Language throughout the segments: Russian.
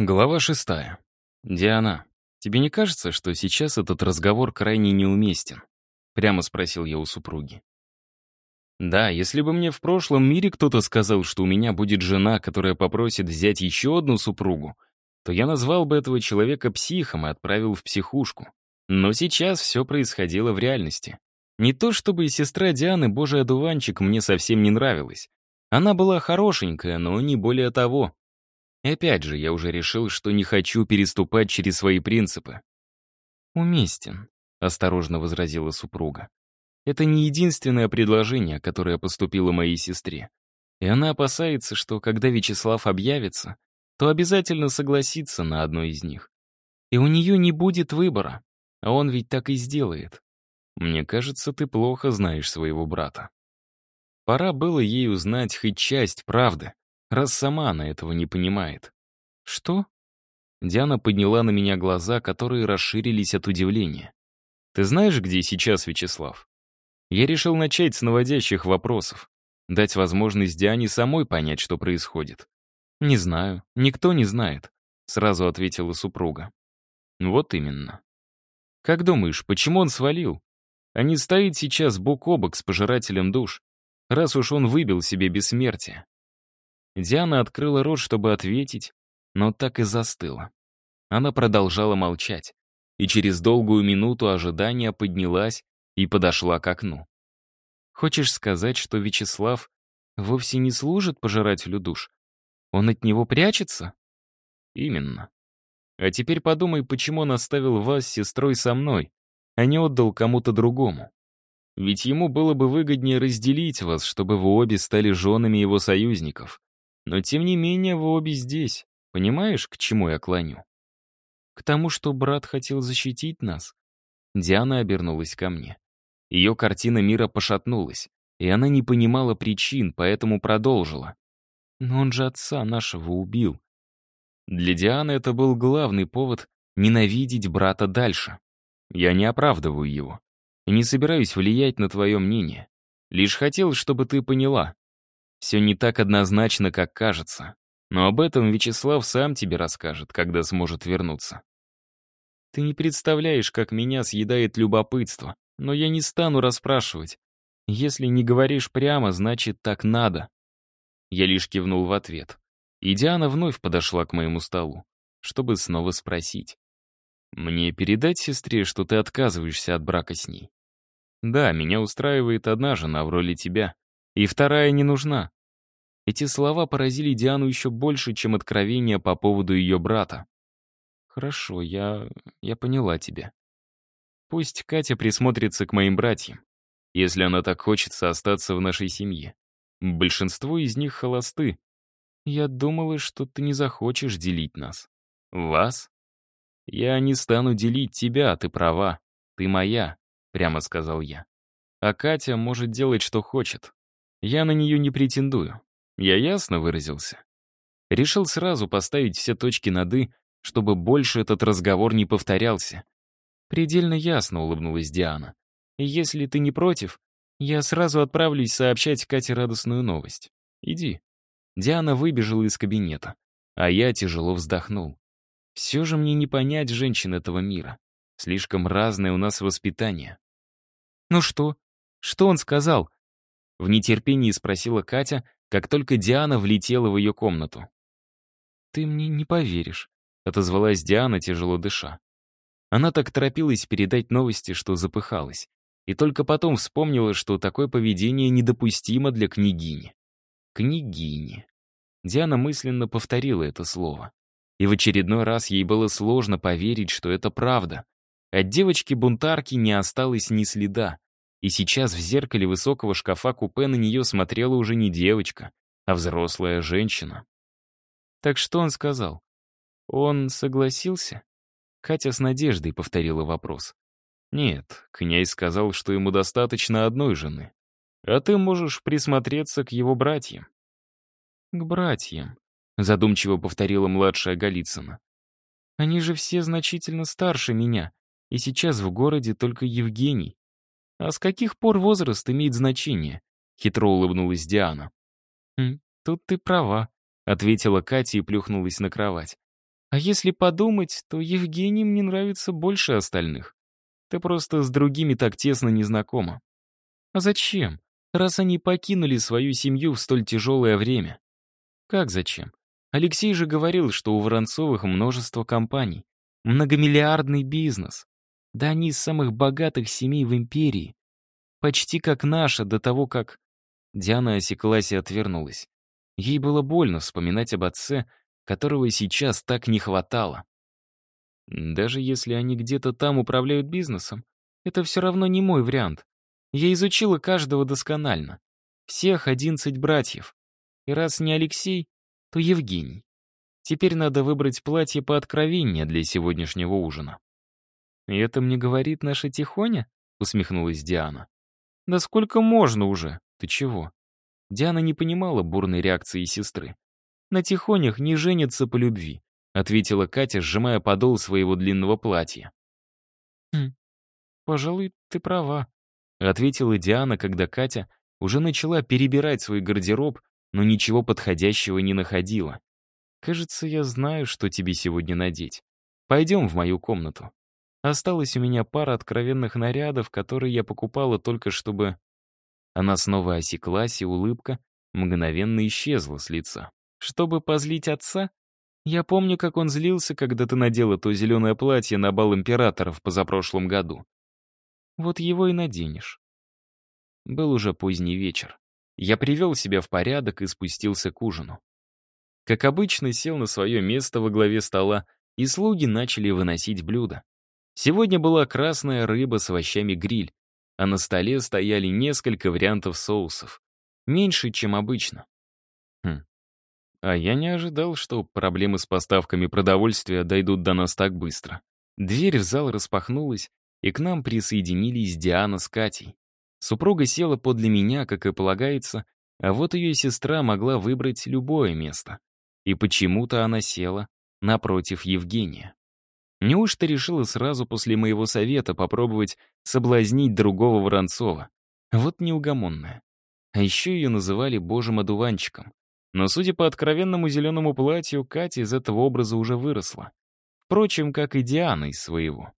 Глава шестая. «Диана, тебе не кажется, что сейчас этот разговор крайне неуместен?» Прямо спросил я у супруги. Да, если бы мне в прошлом мире кто-то сказал, что у меня будет жена, которая попросит взять еще одну супругу, то я назвал бы этого человека психом и отправил в психушку. Но сейчас все происходило в реальности. Не то чтобы и сестра Дианы, божий одуванчик, мне совсем не нравилась. Она была хорошенькая, но не более того. И опять же, я уже решил, что не хочу переступать через свои принципы. «Уместен», — осторожно возразила супруга. «Это не единственное предложение, которое поступило моей сестре. И она опасается, что когда Вячеслав объявится, то обязательно согласится на одно из них. И у нее не будет выбора, а он ведь так и сделает. Мне кажется, ты плохо знаешь своего брата. Пора было ей узнать хоть часть правды, раз сама она этого не понимает. «Что?» Диана подняла на меня глаза, которые расширились от удивления. «Ты знаешь, где сейчас Вячеслав?» Я решил начать с наводящих вопросов, дать возможность Диане самой понять, что происходит. «Не знаю, никто не знает», — сразу ответила супруга. «Вот именно. Как думаешь, почему он свалил? А не стоит сейчас бок о бок с пожирателем душ, раз уж он выбил себе бессмертие?» Диана открыла рот, чтобы ответить, но так и застыла. Она продолжала молчать, и через долгую минуту ожидания поднялась и подошла к окну. «Хочешь сказать, что Вячеслав вовсе не служит пожирателю душ? Он от него прячется?» «Именно. А теперь подумай, почему он оставил вас с сестрой со мной, а не отдал кому-то другому. Ведь ему было бы выгоднее разделить вас, чтобы вы обе стали женами его союзников. Но тем не менее вы обе здесь. Понимаешь, к чему я клоню? К тому, что брат хотел защитить нас. Диана обернулась ко мне. Ее картина мира пошатнулась, и она не понимала причин, поэтому продолжила. Но он же отца нашего убил. Для Дианы это был главный повод ненавидеть брата дальше. Я не оправдываю его. И не собираюсь влиять на твое мнение. Лишь хотел, чтобы ты поняла. Все не так однозначно, как кажется. Но об этом Вячеслав сам тебе расскажет, когда сможет вернуться. Ты не представляешь, как меня съедает любопытство, но я не стану расспрашивать. Если не говоришь прямо, значит, так надо. Я лишь кивнул в ответ. И Диана вновь подошла к моему столу, чтобы снова спросить. «Мне передать сестре, что ты отказываешься от брака с ней?» «Да, меня устраивает одна жена в роли тебя, и вторая не нужна. Эти слова поразили Диану еще больше, чем откровение по поводу ее брата. «Хорошо, я... я поняла тебя. Пусть Катя присмотрится к моим братьям, если она так хочется остаться в нашей семье. Большинство из них холосты. Я думала, что ты не захочешь делить нас. Вас? Я не стану делить тебя, ты права. Ты моя, прямо сказал я. А Катя может делать, что хочет. Я на нее не претендую. Я ясно выразился. Решил сразу поставить все точки над «и», чтобы больше этот разговор не повторялся. Предельно ясно улыбнулась Диана. если ты не против, я сразу отправлюсь сообщать Кате радостную новость. Иди. Диана выбежала из кабинета, а я тяжело вздохнул. Все же мне не понять женщин этого мира. Слишком разное у нас воспитание. «Ну что? Что он сказал?» В нетерпении спросила Катя, как только Диана влетела в ее комнату. «Ты мне не поверишь», — отозвалась Диана, тяжело дыша. Она так торопилась передать новости, что запыхалась. И только потом вспомнила, что такое поведение недопустимо для княгини. Княгини. Диана мысленно повторила это слово. И в очередной раз ей было сложно поверить, что это правда. От девочки-бунтарки не осталось ни следа. И сейчас в зеркале высокого шкафа-купе на нее смотрела уже не девочка, а взрослая женщина. Так что он сказал? Он согласился? Катя с надеждой повторила вопрос. Нет, князь сказал, что ему достаточно одной жены. А ты можешь присмотреться к его братьям. К братьям, задумчиво повторила младшая Голицына. Они же все значительно старше меня, и сейчас в городе только Евгений. «А с каких пор возраст имеет значение?» — хитро улыбнулась Диана. «Хм, «Тут ты права», — ответила Катя и плюхнулась на кровать. А если подумать, то Евгений мне нравится больше остальных. Ты просто с другими так тесно не знакома. А зачем, раз они покинули свою семью в столь тяжелое время? Как зачем? Алексей же говорил, что у Воронцовых множество компаний. Многомиллиардный бизнес. Да они из самых богатых семей в империи. Почти как наша, до того, как... Диана осеклась и отвернулась. Ей было больно вспоминать об отце, которого сейчас так не хватало. Даже если они где-то там управляют бизнесом, это все равно не мой вариант. Я изучила каждого досконально. Всех одиннадцать братьев. И раз не Алексей, то Евгений. Теперь надо выбрать платье по откровеннее для сегодняшнего ужина. «И это мне говорит наша Тихоня?» — усмехнулась Диана. «Да сколько можно уже? Ты чего?» Диана не понимала бурной реакции сестры. «На Тихонях не женятся по любви», — ответила Катя, сжимая подол своего длинного платья. «Хм, пожалуй, ты права», — ответила Диана, когда Катя уже начала перебирать свой гардероб, но ничего подходящего не находила. «Кажется, я знаю, что тебе сегодня надеть. Пойдем в мою комнату. Осталась у меня пара откровенных нарядов, которые я покупала только чтобы...» Она снова осеклась, и улыбка мгновенно исчезла с лица. «Чтобы позлить отца? Я помню, как он злился, когда ты надела то зеленое платье на бал императоров позапрошлом году. Вот его и наденешь». Был уже поздний вечер. Я привел себя в порядок и спустился к ужину. Как обычно, сел на свое место во главе стола, и слуги начали выносить блюда. Сегодня была красная рыба с овощами гриль, а на столе стояли несколько вариантов соусов. Меньше, чем обычно. Хм. А я не ожидал, что проблемы с поставками продовольствия дойдут до нас так быстро. Дверь в зал распахнулась, и к нам присоединились Диана с Катей. Супруга села подле меня, как и полагается, а вот ее сестра могла выбрать любое место. И почему-то она села напротив Евгения. Неужто решила сразу после моего совета попробовать соблазнить другого Воронцова? Вот неугомонная. А еще ее называли божьим одуванчиком. Но, судя по откровенному зеленому платью, Катя из этого образа уже выросла. Впрочем, как и Диана из своего.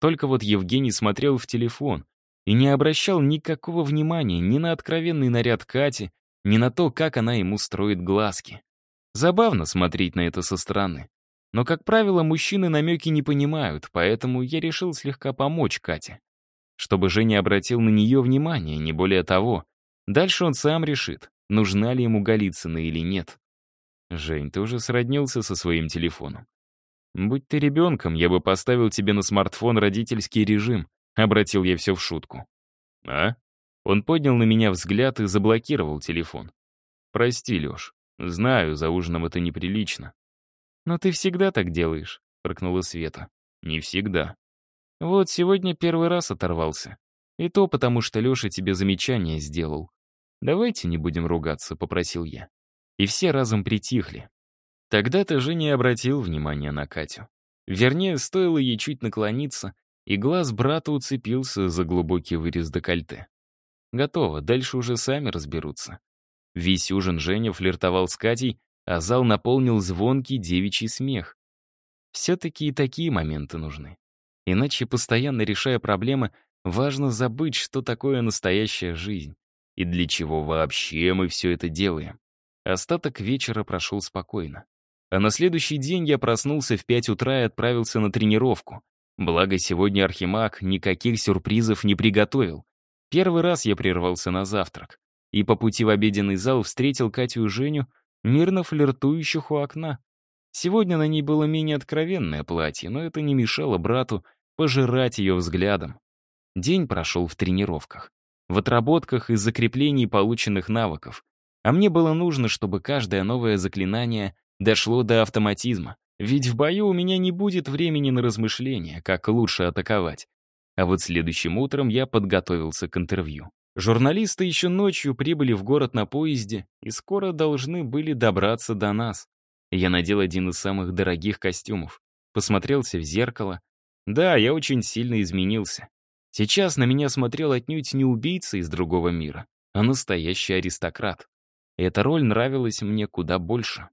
Только вот Евгений смотрел в телефон, и не обращал никакого внимания ни на откровенный наряд Кати, ни на то, как она ему строит глазки. Забавно смотреть на это со стороны. Но, как правило, мужчины намеки не понимают, поэтому я решил слегка помочь Кате. Чтобы Женя обратил на нее внимание, не более того. Дальше он сам решит, нужна ли ему Голицына или нет. «Жень, ты уже сроднился со своим телефоном. Будь ты ребенком, я бы поставил тебе на смартфон родительский режим, Обратил я все в шутку. «А?» Он поднял на меня взгляд и заблокировал телефон. «Прости, Леш. Знаю, за ужином это неприлично». «Но ты всегда так делаешь», — прокнула Света. «Не всегда». «Вот сегодня первый раз оторвался. И то потому, что Леша тебе замечание сделал. Давайте не будем ругаться», — попросил я. И все разом притихли. Тогда-то же не обратил внимания на Катю. Вернее, стоило ей чуть наклониться, и глаз брата уцепился за глубокий вырез декольте. Готово, дальше уже сами разберутся. Весь ужин Женя флиртовал с Катей, а зал наполнил звонкий девичий смех. Все-таки и такие моменты нужны. Иначе, постоянно решая проблемы, важно забыть, что такое настоящая жизнь и для чего вообще мы все это делаем. Остаток вечера прошел спокойно. А на следующий день я проснулся в 5 утра и отправился на тренировку. Благо, сегодня Архимаг никаких сюрпризов не приготовил. Первый раз я прервался на завтрак. И по пути в обеденный зал встретил Катю и Женю, мирно флиртующих у окна. Сегодня на ней было менее откровенное платье, но это не мешало брату пожирать ее взглядом. День прошел в тренировках, в отработках и закреплении полученных навыков. А мне было нужно, чтобы каждое новое заклинание дошло до автоматизма. Ведь в бою у меня не будет времени на размышления, как лучше атаковать. А вот следующим утром я подготовился к интервью. Журналисты еще ночью прибыли в город на поезде и скоро должны были добраться до нас. Я надел один из самых дорогих костюмов. Посмотрелся в зеркало. Да, я очень сильно изменился. Сейчас на меня смотрел отнюдь не убийца из другого мира, а настоящий аристократ. эта роль нравилась мне куда больше.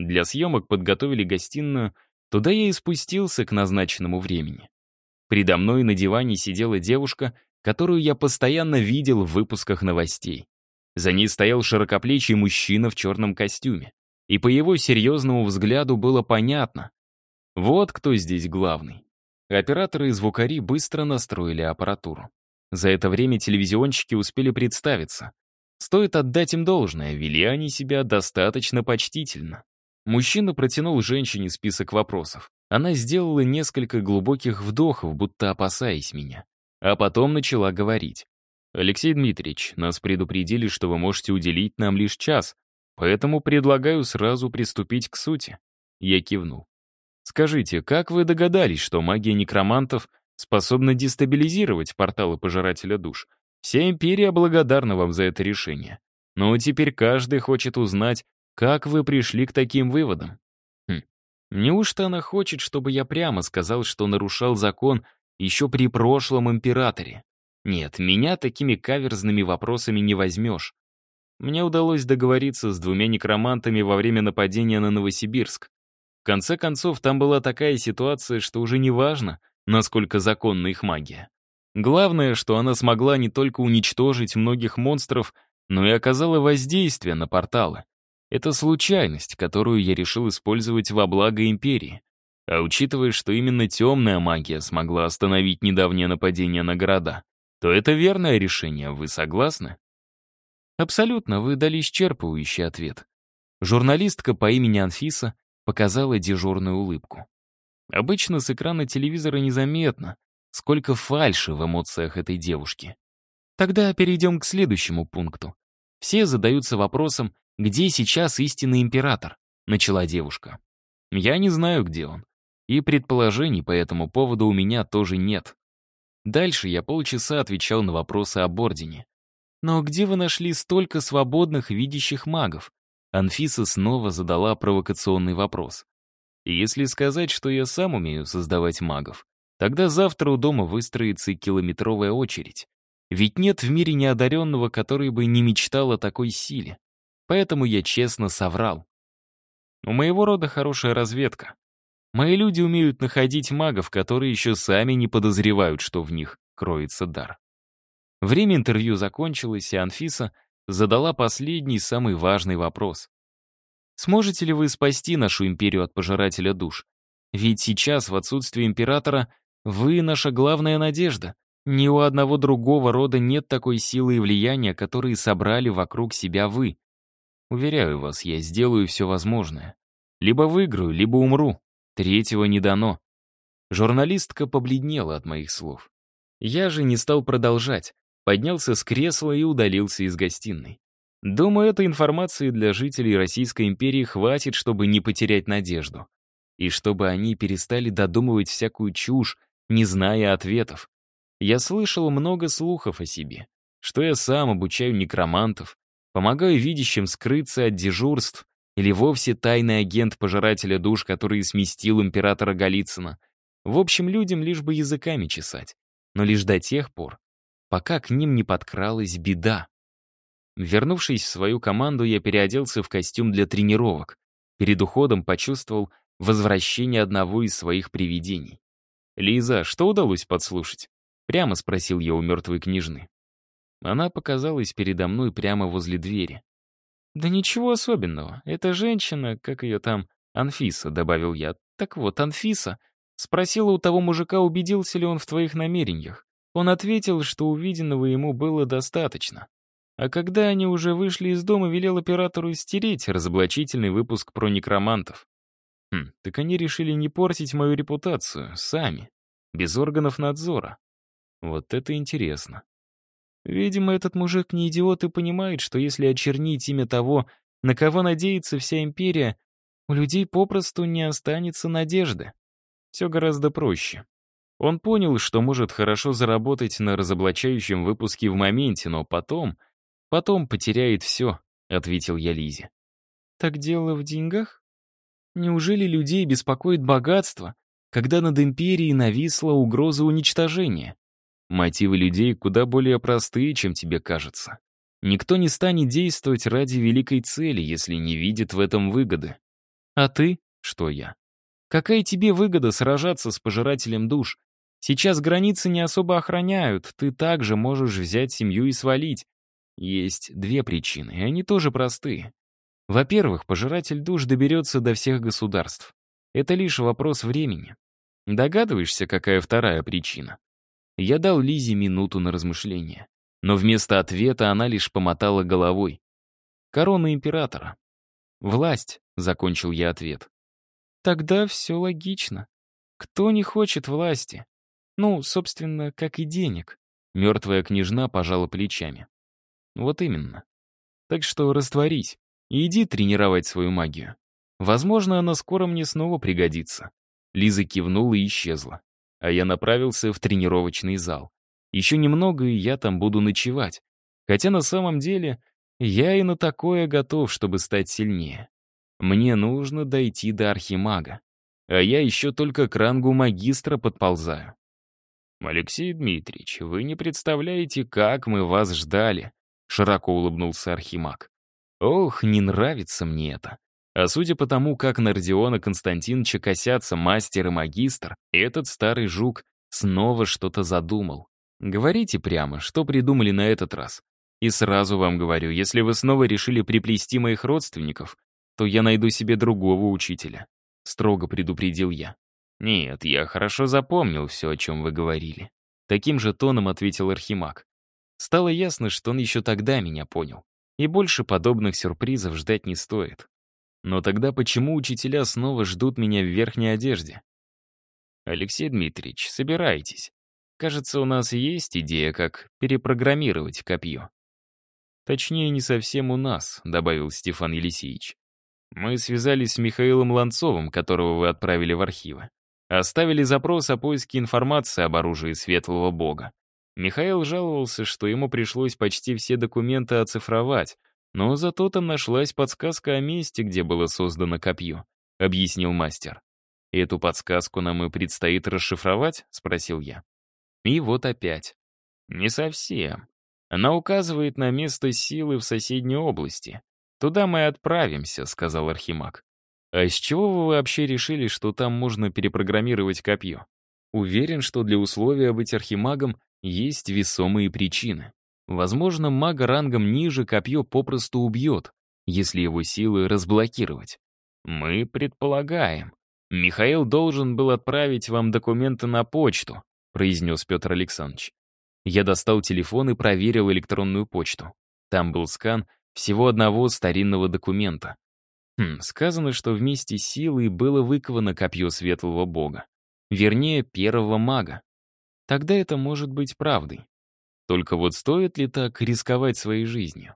Для съемок подготовили гостиную, туда я и спустился к назначенному времени. Передо мной на диване сидела девушка, которую я постоянно видел в выпусках новостей. За ней стоял широкоплечий мужчина в черном костюме. И по его серьезному взгляду было понятно. Вот кто здесь главный. Операторы и звукари быстро настроили аппаратуру. За это время телевизионщики успели представиться. Стоит отдать им должное, вели они себя достаточно почтительно. Мужчина протянул женщине список вопросов. Она сделала несколько глубоких вдохов, будто опасаясь меня. А потом начала говорить. «Алексей Дмитриевич, нас предупредили, что вы можете уделить нам лишь час, поэтому предлагаю сразу приступить к сути». Я кивнул. «Скажите, как вы догадались, что магия некромантов способна дестабилизировать порталы Пожирателя душ? Вся империя благодарна вам за это решение. Но теперь каждый хочет узнать, как вы пришли к таким выводам. Хм. Неужто она хочет, чтобы я прямо сказал, что нарушал закон еще при прошлом императоре? Нет, меня такими каверзными вопросами не возьмешь. Мне удалось договориться с двумя некромантами во время нападения на Новосибирск. В конце концов, там была такая ситуация, что уже не важно, насколько законна их магия. Главное, что она смогла не только уничтожить многих монстров, но и оказала воздействие на порталы. Это случайность, которую я решил использовать во благо Империи. А учитывая, что именно темная магия смогла остановить недавнее нападение на города, то это верное решение, вы согласны? Абсолютно, вы дали исчерпывающий ответ. Журналистка по имени Анфиса показала дежурную улыбку. Обычно с экрана телевизора незаметно, сколько фальши в эмоциях этой девушки. Тогда перейдем к следующему пункту. Все задаются вопросом, где сейчас истинный император, начала девушка. Я не знаю, где он. И предположений по этому поводу у меня тоже нет. Дальше я полчаса отвечал на вопросы об Ордене. «Но где вы нашли столько свободных видящих магов?» Анфиса снова задала провокационный вопрос. Если сказать, что я сам умею создавать магов, тогда завтра у дома выстроится километровая очередь. Ведь нет в мире неодаренного, который бы не мечтал о такой силе. Поэтому я честно соврал. У моего рода хорошая разведка. Мои люди умеют находить магов, которые еще сами не подозревают, что в них кроется дар. Время интервью закончилось, и Анфиса задала последний, самый важный вопрос. Сможете ли вы спасти нашу империю от пожирателя душ? Ведь сейчас, в отсутствие императора, вы наша главная надежда. Ни у одного другого рода нет такой силы и влияния, которые собрали вокруг себя вы. Уверяю вас, я сделаю все возможное. Либо выиграю, либо умру. Третьего не дано. Журналистка побледнела от моих слов. Я же не стал продолжать, поднялся с кресла и удалился из гостиной. Думаю, этой информации для жителей Российской империи хватит, чтобы не потерять надежду. И чтобы они перестали додумывать всякую чушь, не зная ответов. Я слышал много слухов о себе, что я сам обучаю некромантов, помогаю видящим скрыться от дежурств, или вовсе тайный агент пожирателя душ, который сместил императора Голицына. В общем, людям лишь бы языками чесать. Но лишь до тех пор, пока к ним не подкралась беда. Вернувшись в свою команду, я переоделся в костюм для тренировок. Перед уходом почувствовал возвращение одного из своих привидений. «Лиза, что удалось подслушать?» Прямо спросил я у мертвой княжны. Она показалась передо мной прямо возле двери. «Да ничего особенного. Эта женщина, как ее там, Анфиса», — добавил я. «Так вот, Анфиса спросила у того мужика, убедился ли он в твоих намерениях. Он ответил, что увиденного ему было достаточно. А когда они уже вышли из дома, велел оператору стереть разоблачительный выпуск про некромантов. Хм, так они решили не портить мою репутацию, сами, без органов надзора. Вот это интересно. Видимо, этот мужик не идиот и понимает, что если очернить имя того, на кого надеется вся империя, у людей попросту не останется надежды. Все гораздо проще. Он понял, что может хорошо заработать на разоблачающем выпуске в моменте, но потом, потом потеряет все, ответил я Лизе. Так дело в деньгах? Неужели людей беспокоит богатство, когда над империей нависла угроза уничтожения? Мотивы людей куда более простые, чем тебе кажется. Никто не станет действовать ради великой цели, если не видит в этом выгоды. А ты? Что я? Какая тебе выгода сражаться с пожирателем душ? Сейчас границы не особо охраняют, ты также можешь взять семью и свалить. Есть две причины, и они тоже простые. Во-первых, пожиратель душ доберется до всех государств. Это лишь вопрос времени. Догадываешься, какая вторая причина? Я дал Лизе минуту на размышление. Но вместо ответа она лишь помотала головой. Корона императора. Власть, закончил я ответ. Тогда все логично. Кто не хочет власти? Ну, собственно, как и денег. Мертвая княжна пожала плечами. Вот именно. Так что растворись и иди тренировать свою магию. Возможно, она скоро мне снова пригодится. Лиза кивнула и исчезла. А я направился в тренировочный зал. Еще немного, и я там буду ночевать. Хотя на самом деле я и на такое готов, чтобы стать сильнее. Мне нужно дойти до архимага. А я еще только к рангу магистра подползаю. «Алексей Дмитриевич, вы не представляете, как мы вас ждали», — широко улыбнулся архимаг. «Ох, не нравится мне это. А судя по тому, как на Родиона Константиновича косятся мастер и магистр, этот старый жук снова что-то задумал. Говорите прямо, что придумали на этот раз. И сразу вам говорю, если вы снова решили приплести моих родственников, то я найду себе другого учителя. Строго предупредил я. Нет, я хорошо запомнил все, о чем вы говорили. Таким же тоном ответил Архимаг. Стало ясно, что он еще тогда меня понял. И больше подобных сюрпризов ждать не стоит. Но тогда почему учителя снова ждут меня в верхней одежде? Алексей Дмитриевич, собирайтесь. Кажется, у нас есть идея, как перепрограммировать копье. Точнее, не совсем у нас, добавил Стефан Елисеевич. Мы связались с Михаилом Ланцовым, которого вы отправили в архивы. Оставили запрос о поиске информации об оружии Светлого Бога. Михаил жаловался, что ему пришлось почти все документы оцифровать, но зато там нашлась подсказка о месте, где было создано копье, объяснил мастер. «Эту подсказку нам и предстоит расшифровать?» — спросил я. И вот опять. Не совсем. Она указывает на место силы в соседней области. Туда мы отправимся, сказал Архимаг. А с чего вы вообще решили, что там можно перепрограммировать копье? Уверен, что для условия быть архимагом есть весомые причины. Возможно, мага рангом ниже копье попросту убьет, если его силы разблокировать. Мы предполагаем. Михаил должен был отправить вам документы на почту, произнес Петр Александрович. Я достал телефон и проверил электронную почту. Там был скан всего одного старинного документа. Хм, сказано, что вместе с силой было выковано копье светлого бога. Вернее, первого мага. Тогда это может быть правдой. Только вот стоит ли так рисковать своей жизнью?